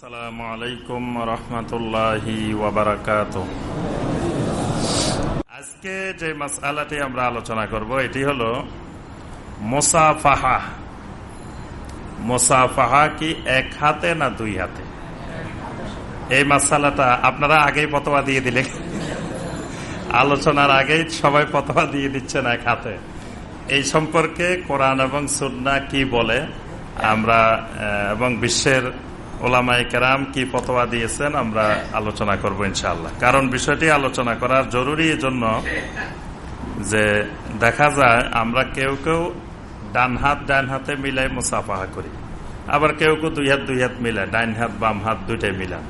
আসসালামু আলাইকুম রহমতুল্লাহি আজকে যে আমরা আলোচনা করব, এটি মোসাফাহা। মোসাফাহা কি এক হাতে না দুই হাতে? এই মাসালাটা আপনারা আগেই পতোয়া দিয়ে দিলেন। আলোচনার আগেই সবাই পতোয়া দিয়ে দিচ্ছেন এক হাতে। এই সম্পর্কে কোরআন এবং সুন্না কি বলে, আমরা এবং বিশ্বের ওলামাই কেরাম কি ফতোয়া দিয়েছেন আমরা আলোচনা করব ইনশাল্লাহ কারণ বিষয়টি আলোচনা করার জরুরি জন্য যে দেখা যায় আমরা কেউ কেউ ডান হাত ডান হাতে মিলাই মুসাফাহা করি। আবার কেউ কেউ দুই হাত দুই হাত মিলায় ডাইন হাত বাম হাত দুইটাই মিলান।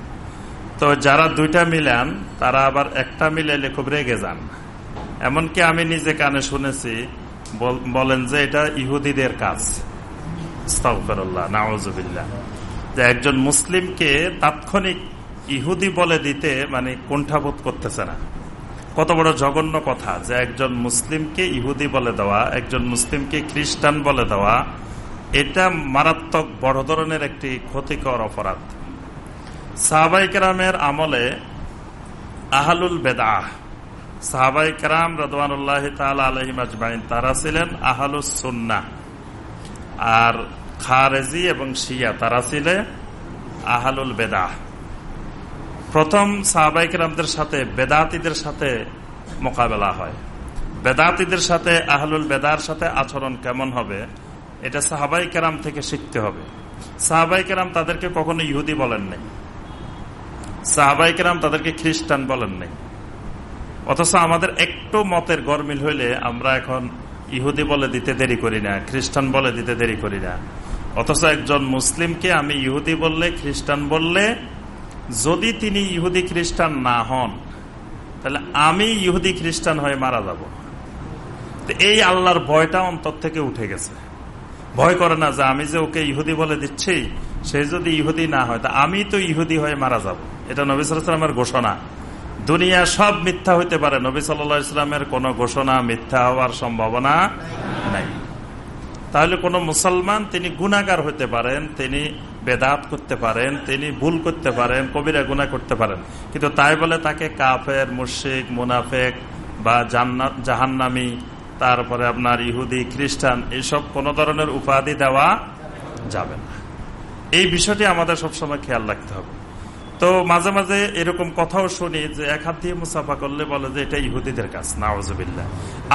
তো যারা দুইটা মিলান, তারা আবার একটা মিলাইলে খুব রেগে যান। এমনকি আমি নিজে কানে শুনেছি বলেন যে এটা ইহুদিদের কাজ। নাওজবিল্লা যে একজন মুসলিমকে তাৎক্ষণিক ইহুদি বলে দিতে মানে কুণ্ঠাবোধ করতেছে না। কত বড় জঘন্য কথা যে একজন মুসলিমকে ইহুদি বলে দেওয়া, একজন মুসলিমকে খ্রিস্টান বলে দেওয়া, এটা মারাত্মক বড় ধরনের একটি ক্ষতিকর অপরাধ। সাহাবাইকেরামের আমলে আহালুল বেদাহ সাহাবাইকেরাম রদওয়ানুল্লাহ আলহিম আজমাইন, তারা ছিলেন আহালুস আর খারেজি এবং শিয়া, তারা ছিলে আহালুল বেদা প্রথম সাহাবাইকেরামদের সাথে বেদাতিদের সাথে মোকাবেলা হয়। বেদাতিদের সাথে, আহলুল বেদার সাথে আচরণ কেমন হবে, এটা সাহাবাই কেরাম থেকে শিখতে হবে। সাহাবাই কেরাম তাদেরকে কখনো ইহুদি বলেন নাই। সাহাবাই কেরাম তাদেরকে খ্রিস্টান বলেন নাই। অথচ আমাদের একটু মতের গরমিল হইলে আমরা এখন ইহুদি বলে দিতে দেরি করি না, খ্রিস্টান বলে দিতে দেরি করি না। অথচ একজন মুসলিমকে আমি ইহুদি বললে, খ্রিস্টান বললে, যদি তিনি ইহুদি খ্রিস্টান না হন, তাহলে আমি ইহুদি খ্রিস্টান হয়ে মারা যাব। এই আল্লাহর ভয়টা অন্তর থেকে উঠে গেছে। ভয় করে না যে আমি যে ওকে ইহুদি বলে দিচ্ছি, সে যদি ইহুদি না হয়, তা আমি তো ইহুদি হয়ে মারা যাব। এটা নবী সালামের ঘোষণা। দুনিয়া সব মিথ্যা হইতে পারে। নবী সাল্লা ইসলামের কোন ঘোষণা মিথ্যা হওয়ার সম্ভাবনা নাই। তাহলে কোন মুসলমান তিনি গুণাগার হতে পারেন, তিনি বেদাত করতে পারেন, তিনি ভুল করতে পারেন, কবিরা গুণা করতে পারেন। কিন্তু তাই বলে তাকে কাফের মুর্শিক মুনাফেক বা জাহান্নামি, তারপরে আপনার ইহুদি, খ্রিস্টান এইসব কোন ধরনের উপাধি দেওয়া যাবে না। এই বিষয়টি আমাদের সবসময় খেয়াল রাখতে হবে। তো মাঝে মাঝে এরকম কথাও শুনি যে এক হাত দিয়ে মুসাফা করলে বলে যে এটা ইহুদিদের কাজ নাওজবিল্লা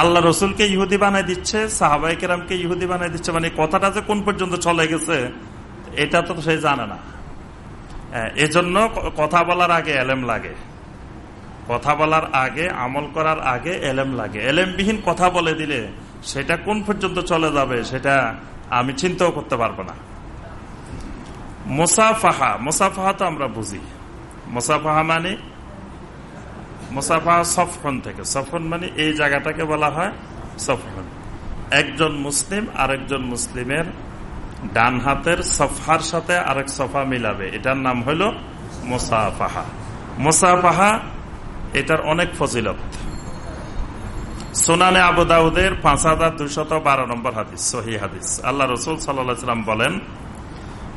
আল্লাহ রসুলকে ইহুদি বানাই দিচ্ছে সাহাবাই কেরামকে ইহুদি বানাই দিচ্ছে মানে কথাটা যে কোন পর্যন্ত চলে গেছে, এটা তো সে জানে না। এজন্য কথা বলার আগে এলেম লাগে। কথা বলার আগে, আমল করার আগে এলেম লাগে। এলেমবিহীন কথা বলে দিলে সেটা কোন পর্যন্ত চলে যাবে সেটা আমি চিন্তাও করতে পারব না। মোসাফাহা মোসাফাহা তো আমরা বুঝি। মোসাফাহা মানে? মোসাফাহা সফন থেকে। সফন মানে এই জায়গাটাকে বলা হয় সফন একজন মুসলিম আরেকজন মুসলিমের ডান হাতের সফার সাথে আরেক সফা মিলাবে। এটার নাম হইল মোসাফাহা। মোসাফাহা এটার অনেক ফজিলত। সোনানে আবু দাউদের পাঁচ হাজার দুইশত বারো নম্বর হাদিস সহি হাদিস। আল্লাহ রসুল সাল্লাম বলেন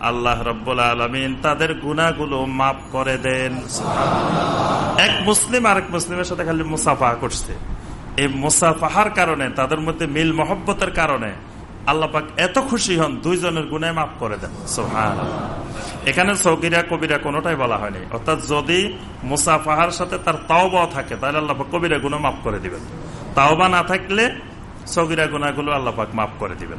আল্লাহ রব্বুল আলমিন তাদের গুণাগুলো মাফ করে দেন। এক মুসলিম আরেক মুসলিমের সাথে খালি মুসাফা করছে। এই মুসাফাহার কারণে, তাদের মধ্যে মিল মহব্বতের কারণে আল্লাপাক এত খুশি হন, দুইজনের গুণায় মাফ করে দেন। সোহান এখানে সৌকিরা কবিরা কোনোটাই বলা হয়নি। অর্থাৎ যদি মুসাফাহার সাথে তার তাওবা থাকে, তাহলে আল্লাপাক কবিরা গুণা মাফ করে দিবেন। তাওবা না থাকলে সৌকিরা গুণাগুলো আল্লাপাক মাফ করে দিবেন।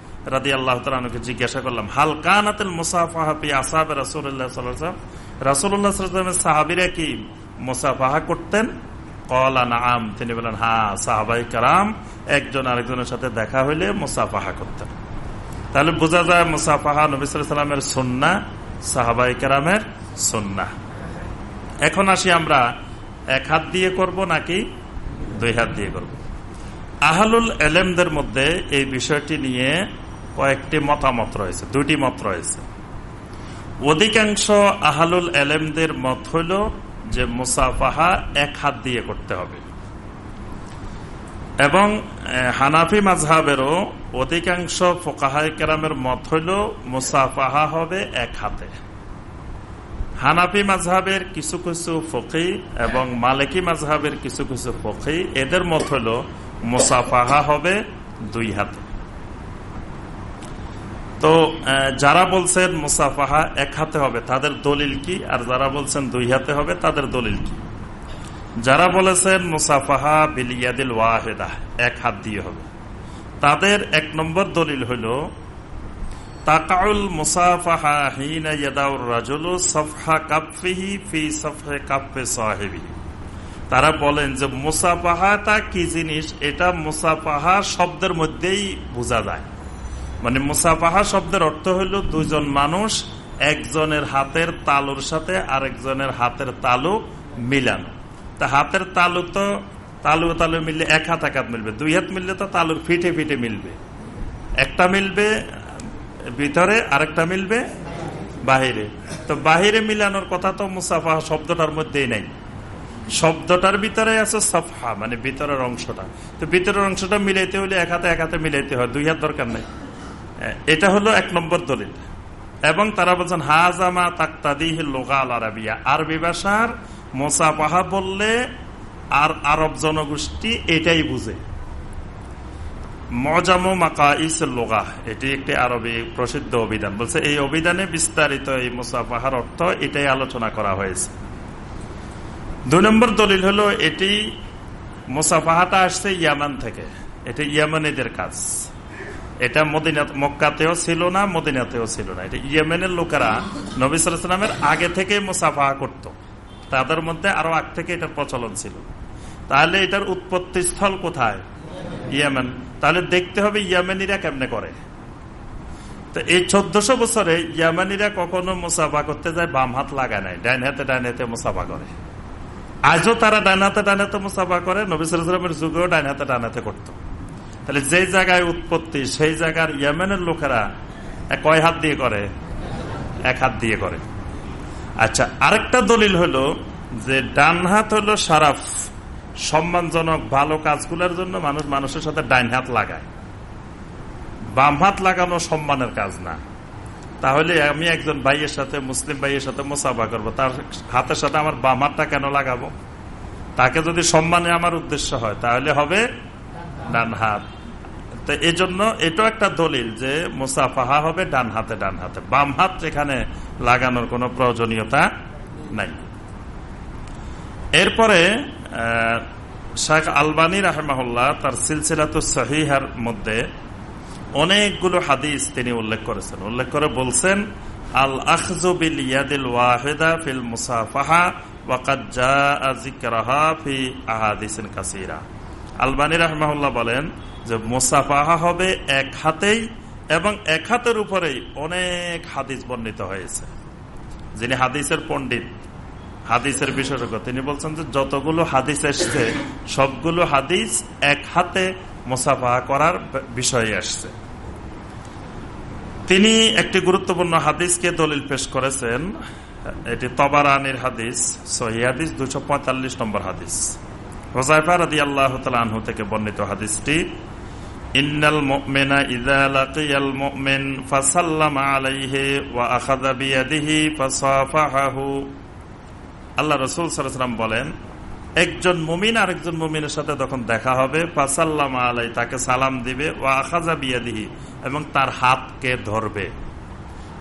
রাদিয়াল্লাহু তাআলাকে জিজ্ঞাসা করলাম, হাল কানাতিল মুসাফাহা ফি আসহাব রাসূলিল্লাহ সাল্লাল্লাহু আলাইহি সাল্লাম আলাইহি ওয়াসাল্লামের সাহাবীরা কি মুসাফাহা করতেন? কলা নাম তিনি বলেন হ্যাঁ সাহাবাই কারাম, একজন আরেকজনের সাথে দেখা হইলে মুসাফাহা করতেন। তাহলে বোঝা যায় মুসাফাহা নবিসামের সন্না, সাহাবাই কারামের সন্না। এখন আসি আমরা, এক হাত দিয়ে করব নাকি দুই হাত দিয়ে করব? আহালুল এলেমদের মধ্যে এই বিষয়টি নিয়ে কয়েকটি মতামত রয়েছে দুটি মত রয়েছে। অধিকাংশ আহালুল এলেমদের মত হইল যে মুসাফাহা এক হাত দিয়ে করতে হবে। এবং হানাফি মাঝহাবেরও অধিকাংশ ফোকাহাই কেরামের মত হইল মুসাফাহা হবে এক হাতে। হানাফি মাঝহাবের কিছু কিছু ফকি এবং মালিকি মাঝহাবের কিছু কিছু ফকি এদের মত হইল মুসাফাহা হবে দুই হাতে। তো যারা বলছেন মুসাফাহা এক হাতে হবে, তাদের দলিল কি? আর যারা বলছেন দুই হাতে হবে, তাদের দলিল কি? যারা বলেছেন মুসাফাহা বিলিয়াদিল ওয়াহেদা, এক হাত দিয়ে হবে। তাদের এক নম্বর দলিল হইল, তাকাউল রাজুলু ফি তারা বলেন যে মুসাফাহাটা কি জিনিস? এটা মুসাফাহা শব্দের মধ্যেই বোঝা যায়। মানে মুসাফাহা শব্দের অর্থ হইল দুজন মানুষ একজনের হাতের তালুর সাথে আরেকজনের হাতের তালু মিলানো। তা হাতের তালু তো তালু তালু মিললে এক হাত এক হাত মিলবে, দুই হাত মিললে তো তালুর ফিটে ফিটে মিলবে। একটা মিলবে ভিতরে, আরেকটা মিলবে বাহিরে। তো বাহিরে মিলানোর কথা তো মুসাফা শব্দটার মধ্যেই নাই। শব্দটার ভিতরে আছে সাফা মানে ভিতরের অংশটা। তো ভিতরের অংশটা মিলাইতে হলে এক হাতে এক হাতে মিলাইতে হয়, দুই হাত দরকার নেই। এটা হলো এক নম্বর দলিল। এবং তারা বলছেন হাজামা তাক্তাদি লোকাল আরবিয়া। আরবি ভাষার মোসাফাহা বললে আর আরব জনগোষ্ঠী এটাই বুঝে। মজামো মাকা ইস লোগা, এটি একটি আরবি প্রসিদ্ধ অভিধান। বলছে, এই অভিধানে বিস্তারিত এই মুসাফাহার অর্থ এটাই আলোচনা করা হয়েছে। দুই নম্বর দলিল হলো, এটি মুসাফাহাটা আসছে ইয়ামান থেকে। এটা ইয়ামানিদের কাজ। এটা মদিনা মক্কাতেও ছিল না, মদিনাতেও ছিল না। এটা ইয়েমেনের লোকেরা নবী সালামের আগে থেকে মুসাফাহা করত। তাদের মধ্যে আরও আগ থেকে এটার প্রচলন ছিল। তাহলে এটার উৎপত্তি স্থল কোথায়? ইয়েমেন। তাহলে দেখতে হবে ইয়ামেনিরা কেমনে করে। তো এই চোদ্দশো বছরে ইয়ামানিরা কখনো মুসাফা করতে যায়, বাম হাত লাগায় নাই ডাইন হাতে ডাইন হাতে মুসাফা করে। আজও তারা ডাইন হাতে ডাইন হাতে মুসাফা করে নবিসের যুগেও ডাইন হাতে ডাইন হাতে করতো। তাহলে যে জায়গায় উৎপত্তি, সেই জায়গার ইয়েমেনের লোকেরা কয় হাত দিয়ে করে? এক হাত দিয়ে করে। আচ্ছা আরেকটা দলিল হলো যে ডান হাত হলো সারাফ। সম্মানজনক, ভালো কাজগুলোর জন্য মানুষ মানুষের সাথে ডাইন হাত লাগায়। বাম হাত লাগানো সম্মানের কাজ না। তাহলে আমি একজন ভাইয়ের সাথে, মুসলিম ভাইয়ের সাথে মোসাফা করব। তার হাতের সাথে আমার বাম হাতটা কেন লাগাবো? তাকে যদি সম্মানে আমার উদ্দেশ্য হয়, তাহলে হবে ডান হাত তো এই জন্য এটাও একটা দলিল যে মুসাফাহা হবে ডান হাতে ডান হাতে বাম হাত এখানে লাগানোর কোনো প্রয়োজনীয়তা নাই। এরপরে শেখ আলবানী রাহমাহুল্লাহ তার সিলসিলাত সহিহার মধ্যে অনেকগুলো হাদিস তিনি উল্লেখ করেছেন। উল্লেখ করে বলছেন, আল আখজুবিল ইয়াদিল ওয়াহেদা ফিল মুসাফাহা ওয়াকাদ জা জিকরাহা ফি আহাদিসিন কাসিরা। আলবানী রহমাউল্লাহ বলেন যে মোসাফাহা হবে এক হাতেই এবং এক হাতের উপরেই অনেক হাদিস বর্ণিত হয়েছে। যিনি হাদিসের পণ্ডিত, হাদিসের বিশেষজ্ঞ, তিনি বলছেন যে যতগুলো হাদিস এসছে, সবগুলো হাদিস এক হাতে মোসাফাহা করার বিষয়ে আসছে তিনি একটি গুরুত্বপূর্ণ হাদিসকে দলিল পেশ করেছেন। এটি তবারানির হাদিস, সহি হাদিস দুশো নম্বর হাদিস। রাদি আল্লাহ আনহু থেকে বর্ণিত মুমিনা আলাইহি ওয়া আল্লাহ বলেন, একজন আরেকজন মুমিনের সাথে তখন দেখা হবে, ফাসাল্লামা আলাই, তাকে সালাম দিবে, ওয়া আখাযা বিয়াদিহি, এবং তার হাতকে ধরবে।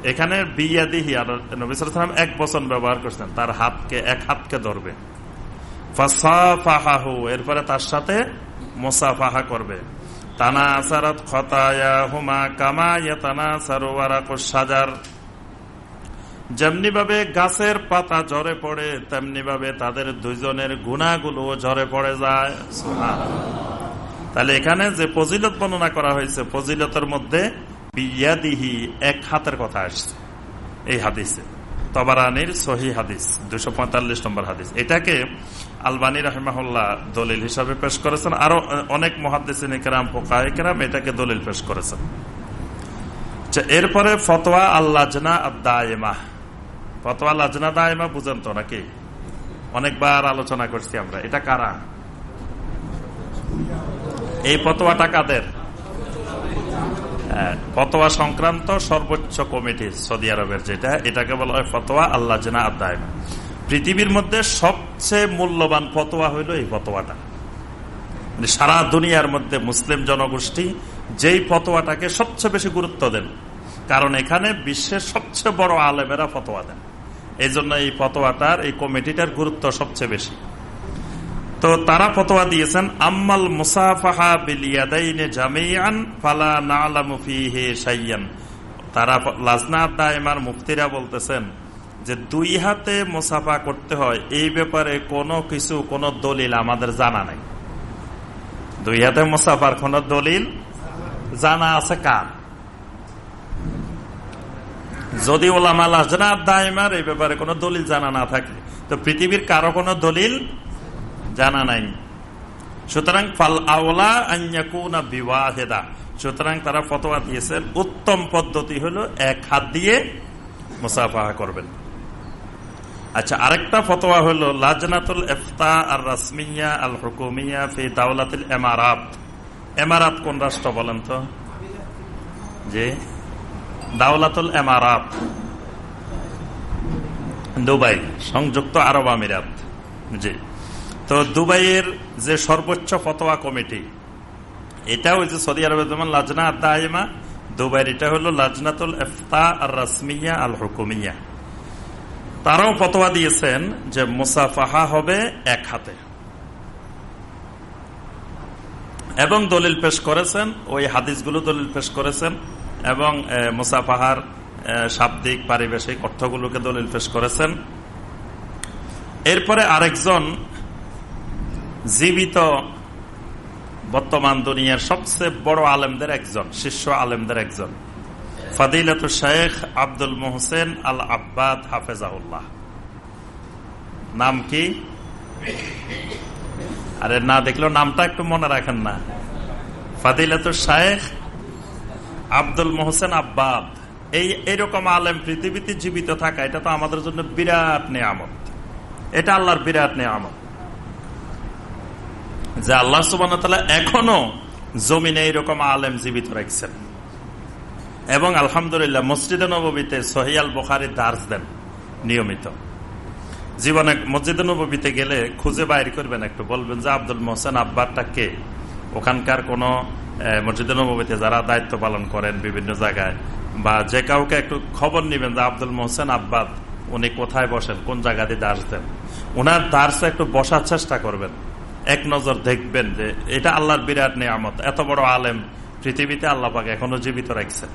এখানে বিয়াদিহি আর নবিসাম এক বচন ব্যবহার করছেন, তার হাতকে, এক হাতকে ধরবে। এরপরে তার সাথে মোসাফাহা করবে। তানা আসারত খতায়া হুমা কামা তানা সাজার যেমনি ভাবে গাছের পাতা ঝরে পড়ে তেমনি ভাবে তাদের দুইজনের গুণাগুলো ঝরে পড়ে যায়। তাহলে এখানে যে ফজিলত বর্ণনা করা হয়েছে, ফজিলতের মধ্যে এক হাতের কথা আসছে এই হাদিসে। তবারানির সহি হাদিস দুশো নম্বর হাদিস। এটাকে আলবানী রাহমাহুল্লাহ দলিল হিসাবে পেশ করেছেন। আরও অনেক মহাদিসিন কেরাম পোকাহেকেরাম এটাকে দলিল পেশ করেছেন। এরপরে ফতোয়া আল্লাহ দায়মা ফতোয়া লাজনা দায়মা বুঝেন তো নাকি? অনেকবার আলোচনা করছি আমরা। এটা কারা? এই ফতোয়াটা কাদের? ফতোয়া সংক্রান্ত সর্বোচ্চ কমিটি সৌদি আরবের যেটা, এটাকে বলা হয় ফতোয়া আল্লাহ জেনা আদায়মা পৃথিবীর মধ্যে সবচেয়ে মূল্যবান ফতোয়া হইল এই ফতোয়াটা। মানে সারা দুনিয়ার মধ্যে মুসলিম জনগোষ্ঠী যেই ফতোয়াটাকে সবচেয়ে বেশি গুরুত্ব দেন, কারণ এখানে বিশ্বের সবচেয়ে বড় আলেমেরা ফতোয়া দেন। এই জন্য এই ফতোয়াটার, এই কমিটিটার গুরুত্ব সবচেয়ে বেশি। তো তারা ফতোয়া দিয়েছেন, আম্মাল মুসাফাহা বিলিয়াদাইনে জামিয়ান ফালা নালামুফিহে সাইয়ান তারা লাজনা দায়মার মুফতিরা বলতেছেন যে, দুই হাতে মুসাফা করতে হয়, এই ব্যাপারে কোনো কিছু, কোনো দলিল আমাদের জানা নাই। দুই হাতে মুসাফার কোন দলিল জানা আছে কার? যদি ওলামা লাজনা দায়মার এই ব্যাপারে কোনো দলিল জানা না থাকে, তো পৃথিবীর কারও কোনো দলিল জানা নাই। সুতরাং, ফাল আওলা আইয়াকুনা বিবাহেদা সুতরাং তারা ফতোয়া দিয়েছেন উত্তম পদ্ধতি হলো এক হাত দিয়ে মুসাফাহা করবেন। আচ্ছা আরেকটা ফতোয়া হলো, লাজনাতুল এফতা আর রাসমিয়া আল হুকুমিয়া ফি দাওলাতুল এমারাত। এমারাত কোন রাষ্ট্র বলেন তো? যে দাওলাতুল এমারাত। দুবাই, সংযুক্ত আরব আমিরাত। জি। তো দুবাইয়ের যে সর্বোচ্চ ফতোয়া কমিটি এটা ওই যে সৌদি আরবের যেমন লাজনা আদায়মা দুবাইয়ের এটা হলো লাজনাতুল এফতা আর রাসমিয়া আল হুকুমিয়া। তারাও ফতোয়া দিয়েছেন যে মুসাফাহা হবে এক হাতে। এবং দলিল পেশ করেছেন, ওই হাদিসগুলো দলিল পেশ করেছেন, এবং মুসাফাহার শাব্দিক পারিবেশিক অর্থগুলোকে দলিল পেশ করেছেন। এরপরে আরেকজন জীবিত বর্তমান দুনিয়ার সবচেয়ে বড় আলেমদের একজন শিষ্য আলেমদের একজন। ফাদিলত শেখ আব্দুল মোহসেন আল আব্বাদ হাফেজাউল্লাহ নাম কি? আরে না দেখলেও নামটা একটু মনে রাখেন না। ফাদিলত শেখ আব্দুল মোহসেন আব্বাদ। এই এরকম আলেম পৃথিবীতে জীবিত থাকা, এটা তো আমাদের জন্য বিরাট নিয়ামত। এটা আল্লাহর বিরাট নিয়ামত। যে আল্লাহ সুবান এখনও জমিনে এইরকম আলেম জীবিত রাখছেন। এবং আলহামদুলিল্লাহ মসজিদে নবীতে সহিয়াল বোখারি দার্স দেন, নিয়মিত। জীবনে মসজিদে নবীতে গেলে খুঁজে বাইর করবেন একটু, বলবেন যে আব্দুল মোহসেন আব্বারটা কে? ওখানকার কোন মসজিদে নবীতে যারা দায়িত্ব পালন করেন বিভিন্ন জায়গায়, বা যে কাউকে একটু খবর নিবেন যে আব্দুল মোহসেন আব্বাদ, উনি কোথায় বসেন, কোন জায়গাতে দার্স দেন। ওনার দার্সে একটু বসার চেষ্টা করবেন। এক নজর দেখবেন যে এটা আল্লাহর বিরাট নিয়ামত। এত বড় আলেম পৃথিবীতে আল্লাহ পাকে এখনও জীবিত রাখছে।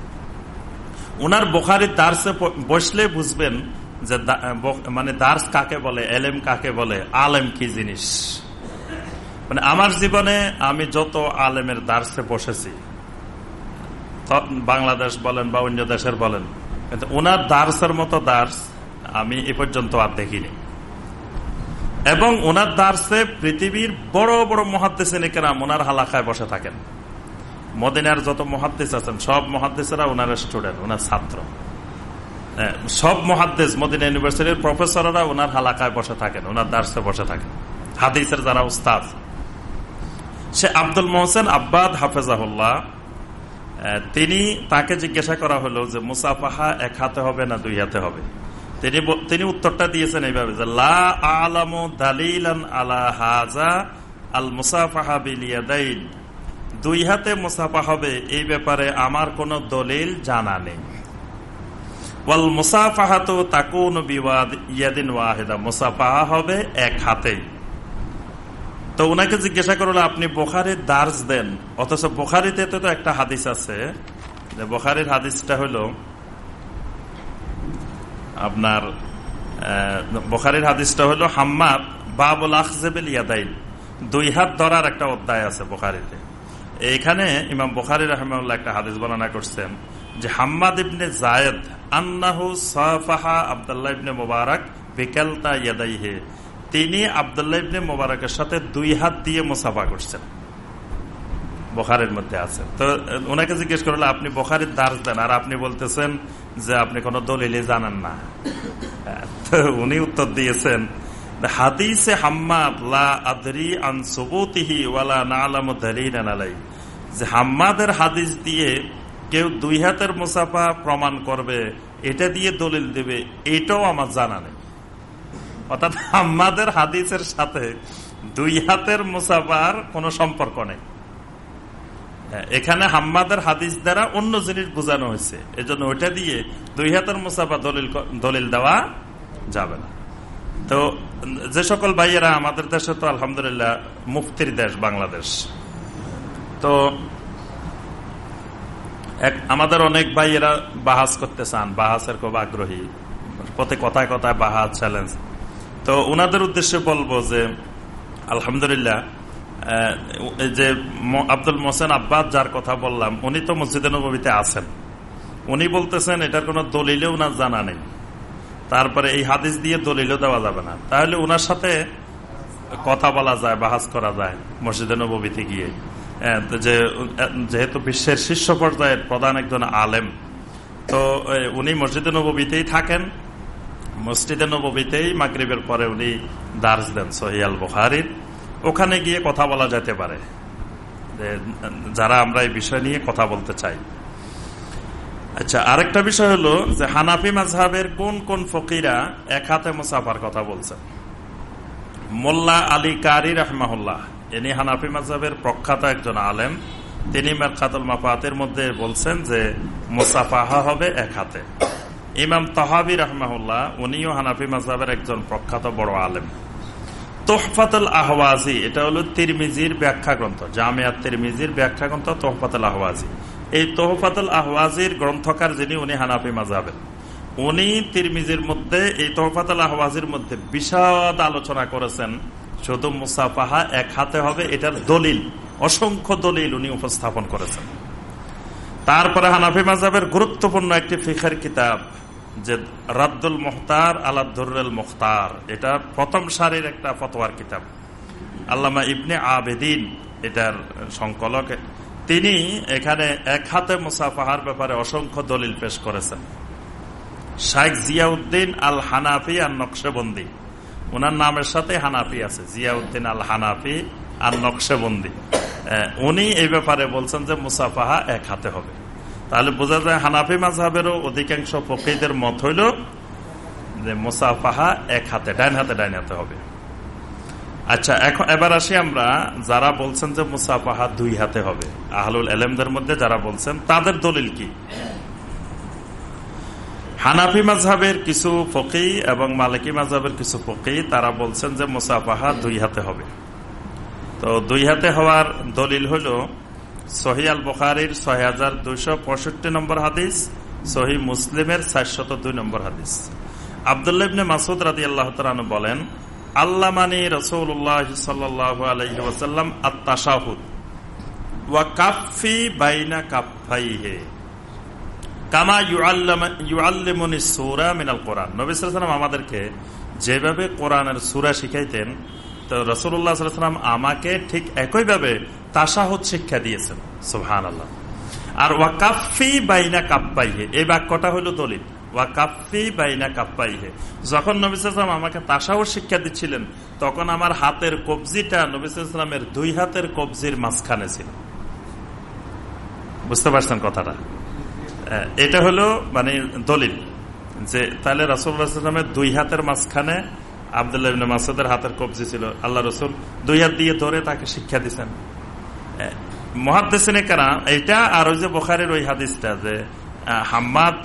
উনার বোখারির দার্সে বসলে বুঝবেন যে মানে দার্স কাকে বলে, এলেম কাকে বলে, আলেম কি জিনিস? মানে আমার জীবনে আমি যত আলেমের দার্সে বসেছি বাংলাদেশ বলেন বা অন্য দেশের বলেন, কিন্তু ওনার দার্সের মতো দার্স আমি এ পর্যন্ত আর দেখিনি। এবং ওনার দার্সে পৃথিবীর বড় বড় মহাদ্দেশে কেরাম ওনার হালাকায় বসে থাকেন। মদিনার যত মহাদ্দেশ আছেন সব মহাদ্দেশেরা ওনার স্টুডেন্ট ওনার ছাত্র। হ্যাঁ, সব মহাদ্দেশ মদিনা ইউনিভার্সিটির প্রফেসররা ওনার হালাকায় বসে থাকেন ওনার দার্সে বসে থাকেন। হাদিসের যারা উস্তাদ। সে আব্দুল মোহসেন আব্বাদ হাফেজাহুল্লাহ তিনি তাকে জিজ্ঞাসা করা হলো যে মুসাফাহা এক হাতে হবে না দুই হাতে হবে? তিনি তিনি উত্তরটা দিয়েছেন এইভাবে যে, লা আলা হাজা আল দুই হাতে মুসাফা হবে, এই ব্যাপারে আমার কোনো দলিল জানা নেই। বিবাদ হবে এক তো জিজ্ঞাসা করল, আপনি বোখারির দার্স দেন? অথচ বোখারিতে তো একটা হাদিস আছে। বোখারির হাদিসটা হলো আপনার বোখারির হাদিসটা হলো হাম্মাদ বাবুল আখজেবেল ইয়াদাইল দুই হাত ধরার একটা অধ্যায় আছে বোখারিতে। এইখানে ইমাম বোখারি রহমাল্লাহ একটা হাদিস বর্ণনা করছেন যে হাম্মাদ ইবনে জায়দ আন্নাহু সাফাহা আবদুল্লাহ ইবনে মোবারক বিকালতা ইয়াদাইহে। তিনি আবদুল্লাহ ইবনে মোবারকের সাথে দুই হাত দিয়ে মুসাফা করছেন। বোখারের মধ্যে আছে। তো ওনাকে জিজ্ঞেস করলে, আপনি বোখারির দাস দেন। আর আপনি বলতেছেন যে আপনি কোন দলিলে জানেন না। তো উনি উত্তর দিয়েছেন হাদিসে হাম্মাদ, লা আদরি আন সুবুতিহি দালিলান আলাই যে হাম্মাদের হাদিস দিয়ে কেউ দুই হাতের মুসাফা প্রমাণ করবে, এটা দিয়ে দলিল দেবে, এটাও আমার জানা নেই। অর্থাৎ হাম্মাদের হাদিসের সাথে দুই হাতের মুসাফার কোনো সম্পর্ক নেই। এখানে হাম্মাদের হাদিস দ্বারা অন্য জিনিস বোঝানো হয়েছে। এজন্য ওইটা দিয়ে দুই হাতের মুসাফা দলিল দলিল দেওয়া যাবে না। তো, যে সকল ভাইয়েরা আমাদের দেশে তো আলহামদুলিল্লাহ মুক্তির দেশ বাংলাদেশ। তো আমাদের অনেক ভাইয়েরা বাহাস করতে চান, বাহাসের খুব আগ্রহী প্রতি কথায় কথায় বাহাস চ্যালেঞ্জ তো ওনাদের উদ্দেশ্যে বলব যে, আলহামদুলিল্লাহ যে আব্দুল মোসেন আব্বাস যার কথা বললাম, উনি তো মসজিদে নবীতে আছেন। উনি বলতেছেন, এটার কোনো দলিলেও না জানা নেই। তারপরে এই হাদিস দিয়ে দলিলও দেওয়া যাবে না। তাহলে ওনার সাথে কথা বলা যায় বাহাজ করা যায় মসজিদে নবীতে গিয়ে। যে, যেহেতু বিশ্বের শীর্ষ পর্যায়ের প্রধান একজন আলেম, তো উনি মসজিদে নবীতেই থাকেন। মসজিদে নবীতেই মাগরীবের পরে উনি দার্স দেন সহিয়াল বুহারির ওখানে গিয়ে কথা বলা যেতে পারে। যারা আমরা এই বিষয় নিয়ে কথা বলতে চাই। আচ্ছা আরেকটা বিষয় হলো যে, হানাফি মাঝহের কোন কোন ফকিরা এক হাতে মুসাফার কথা বলছেন? মোল্লা আলী কারি রহমাহুল্লাহ, ইনি হানাফি মাঝহের প্রখ্যাত একজন আলেম। তিনি মেরখাতুল মাফাতের মধ্যে বলছেন যে, মুসাফাহা হবে এক হাতে। ইমাম তহাবি রহমাহুল্লাহ, উনিও হানাফি মাঝহের একজন প্রখ্যাত বড় আলেম। তোহফাতুল আহওয়াজি, এটা হলো তিরমিজির ব্যাখ্যা গ্রন্থ, জামিয়া তিরমিজির ব্যাখ্যা গ্রন্থ, তোহফাতুল আহওয়াজি। এই তোহফাতুল আহওয়াজির গ্রন্থকার যিনি, উনি হানাফি মাজাবেন উনি তিরমিজির মধ্যে, এই তোহফাতুল আহওয়াজির মধ্যে বিশদ আলোচনা করেছেন, শুধু মুসাফাহা এক হাতে হবে, এটার দলিল, অসংখ্য দলিল উনি উপস্থাপন করেছেন। তারপরে হানাফি মাজাবের গুরুত্বপূর্ণ একটি ফিখের কিতাব যে রাদ্দুল মুখতার আলাদুল মুখতার। এটা প্রথম সারির একটা ফতোয়ার কিতাব। আল্লামা ইবনে আবেদিন এটার সংকলক। তিনি এখানে এক হাতে মুসাফাহার ব্যাপারে অসংখ্য দলিল পেশ করেছেন। শাইখ জিয়াউদ্দিন আল হানাফি আর নকশেবন্দি ওনার নামের সাথে হানাফি আছে, জিয়াউদ্দিন আল হানাফি আর নকশেবন্দি উনি এই ব্যাপারে বলছেন যে মুসাফাহা এক হাতে হবে। তাহলে বোঝা যায় হানাফি মাঝহেরও অধিকাংশ ফকিদের মত হইল যে মুসাফাহা এক হাতে ডাইন হাতে ডাইন হাতে হবে। আচ্ছা এখন এবার আসি আমরা, যারা বলছেন যে মুসাফাহা দুই হাতে হবে। আহলুল এলেমদের মধ্যে যারা বলছেন, তাদের দলিল কি? হানাফি মাঝহের কিছু ফকি এবং মালিকি মাঝহের কিছু ফকি তারা বলছেন যে মুসাফাহা দুই হাতে হবে। তো দুই হাতে হওয়ার দলিল হলো সহি আল বখারির ছয় হাজার দুইশো পঁয়ষট্টি নম্বর হাদিস, সহি মুসলিমের চারশত দুই নম্বর হাদিস। আবদুল্লাবনে মাসুদ রাজি আল্লাহ বলেন, আল্লামানি রসৌল্লাহ সাল্লাহ আলহি আত্মাশাহুদ বাইনা কামা সূরা মিনাল কোরআন। আমাদেরকে যেভাবে কোরআনের সূরা শিখাইতেন, তো সাল্লাল্লাহু আমাকে ঠিক একইভাবে তাশাহুদ শিক্ষা দিয়েছেন, সুবহানাল্লাহ। আর ওয়াকাফি বাইনা কাপ্পাইহে, এই বাক্যটা হলো দলিল। ওয়াকাফি বাইনা যখন আমাকে তাশাহুদ শিক্ষা দিচ্ছিলেন, তখন আমার হাতের কবজিটা দুই হাতের কবজির মাঝখানে ছিল। বুঝতে পারছেন কথাটা? এটা হলো মানে দলিল যে তাহলে রাসুল্লাহামের দুই হাতের মাঝখানে আবদুল্লাহ মাসুদের হাতের কবজি ছিল। আল্লাহ রসুল দুই হাত দিয়ে ধরে তাকে শিক্ষা দিচ্ছেন মহাদ্দেশিনে কারা এইটা আর ওই যে বোখারের ওই হাদিসটা যে হাম্মাদ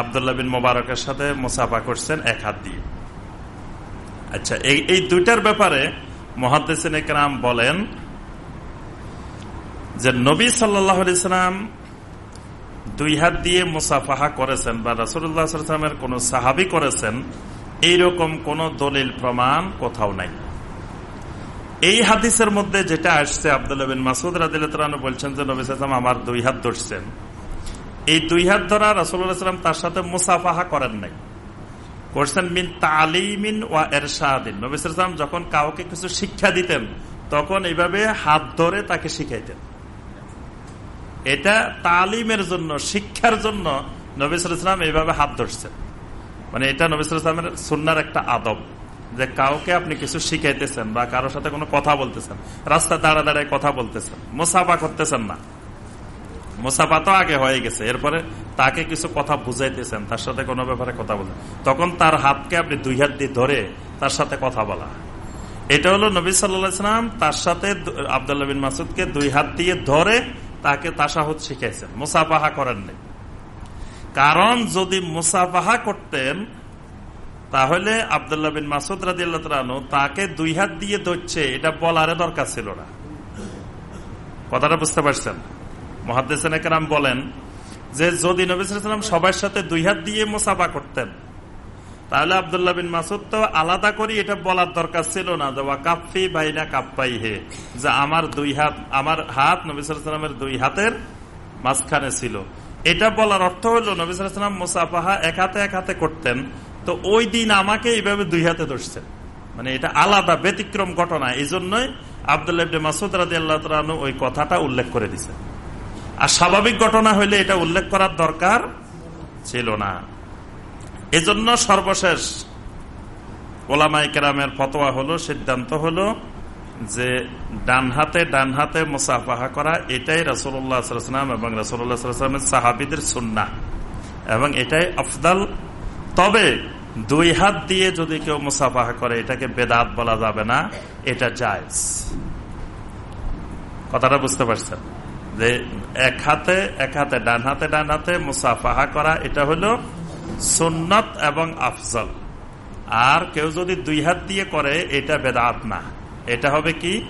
আবদুল্লাহ বিন মোবারকের সাথে মুসাফা করছেন এক হাত দিয়ে। আচ্ছা এই এই দুইটার ব্যাপারে মহাদ্দেসিন একরাম বলেন যে, নবী সাল্লাম দুই হাত দিয়ে মুসাফাহা করেছেন বা রাসুল্লাহামের কোন সাহাবি করেছেন, এইরকম কোন দলিল প্রমাণ কোথাও নাই। এই হাদিসের মধ্যে যেটা আসছে, আবদুল্লাহ বিন মাসুদ রাদিল্লাহ বলছেন যে নবী সালাম আমার দুই হাত ধরছেন। এই দুই হাত ধরা রাসুল্লাহাম তার সাথে মুসাফাহা করেন নাই। করছেন মিন তালিমিন ওয়া এরশাদিন নবী সালাম যখন কাউকে কিছু শিক্ষা দিতেন, তখন এইভাবে হাত ধরে তাকে শিখাইতেন। এটা তালিমের জন্য, শিক্ষার জন্য নবিসাম এইভাবে হাত ধরছেন। মানে এটা নবিসামের সুন্নার একটা আদব। যে কাউকে আপনি কিছু শিখাইতেছেন বা কারোর সাথে কোনো কথা বলতেছেন রাস্তা দাঁড়া দাঁড়ায় কথা বলতেছেন, মুসাফা করতেছেন না। মুসাফা তো আগে হয়ে গেছে, এরপরে তাকে কিছু কথা বুঝাইতেছেন, তার সাথে কোনো ব্যাপারে কথা বলতেন তখন তার হাতকে আপনি দুই হাত দিয়ে ধরে তার সাথে কথা বলা। এটা হলো নবী সাল্লাম তার সাথে আবদুল্লাহ বিন মাসুদকে দুই হাত দিয়ে ধরে তাকে তাসাহুদ শিখাইছেন। মুসাফাহা করেন নাই কারণ যদি মুসাফাহা করতেন তাহলে আবদুল্লাহ বিন মাসুদ রাজিয়ালু তাকে দুই হাত দিয়ে ধরছে, এটা বলারে দরকার ছিল না। কথাটা বুঝতে পারছেন? মহাদ্দেসান বলেন যে, যদি নবিসাম সবার সাথে দুই হাত দিয়ে মোসাফা করতেন, তাহলে আবদুল্লাহ বিন মাসুদ তো আলাদা করি এটা বলার দরকার ছিল না, যে কাপ্পি বাইনা কাপ্পাই হে যে আমার দুই হাত, আমার হাত নবিসামের দুই হাতের মাঝখানে ছিল। এটা বলার অর্থ হলো নবিসাম মুসাফাহা এক হাতে এক হাতে করতেন তো ওই দিন আমাকে এইভাবে দুই হাতে ধরছেন মানে এটা আলাদা ব্যতিক্রম ঘটনা এই জন্যই আবদুল্লাহ মাসুদ রাজি আল্লাহ তালু ওই কথাটা উল্লেখ করে দিছে। আর স্বাভাবিক ঘটনা হইলে এটা উল্লেখ করার দরকার ছিল না। এজন্য সর্বশেষ ওলামাই কেরামের ফতোয়া হলো, সিদ্ধান্ত হলো যে ডান হাতে ডান হাতে মুসাফাহা করা, এটাই রাসুল্লাহাম এবং রাসুল্লাহামের সাহাবিদের সুন্না এবং এটাই আফদাল। তবে দুই হাত দিয়ে যদি কেউ মুসাফাহা করে, এটাকে বেদাত বলা যাবে না, এটা জায়জ। কথাটা বুঝতে পারছেন? যে এক হাতে এক হাতে, ডান হাতে ডান হাতে মুসাফাহা করা, এটা হলো সুন্নত এবং আফজল। আর কেউ যদি দুই হাত দিয়ে করে, এটা বেদাত না। এটা হবে কি?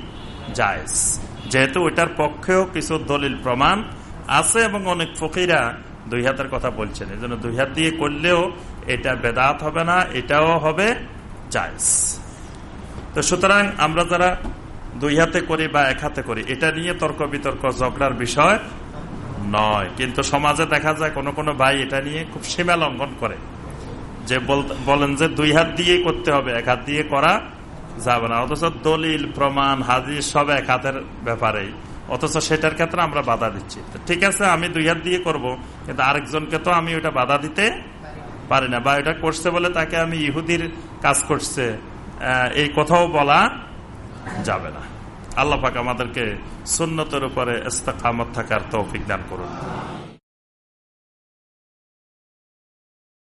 জায়জ। যেহেতু ওইটার পক্ষেও কিছু দলিল প্রমাণ আছে এবং অনেক ফকিরা দুই হাতের কথা বলছেন। এই জন্য দুই হাত দিয়ে করলেও এটা বেদাত হবে না, এটাও হবে জায়জ। তো সুতরাং আমরা যারা দুই হাতে করি বা এক হাতে করি, এটা নিয়ে তর্ক বিতর্ক, ঝগড়ার বিষয় নয়। কিন্তু সমাজে দেখা যায় কোনো কোনো ভাই এটা নিয়ে খুব সীমা লঙ্ঘন করে। যে বলেন যে দুই হাত দিয়েই করতে হবে, এক হাত দিয়ে করা যাবে না। অথচ দলিল, প্রমাণ হাজির সব এক হাতের ব্যাপারেই। অথচ সেটার ক্ষেত্রে আমরা বাধা দিচ্ছি। ঠিক আছে, আমি দুই হাত দিয়ে করব, কিন্তু আরেকজনকে তো আমি ওটা বাধা দিতে পারি না। বা এটা করছে বলে তাকে আমি ইহুদির কাজ করছে এই কথাও বলা যাবে না। আল্লাহ পাক আমাদেরকে সুন্নতের উপরে ইস্তাকামত থাকার তৌফিক দান করুন।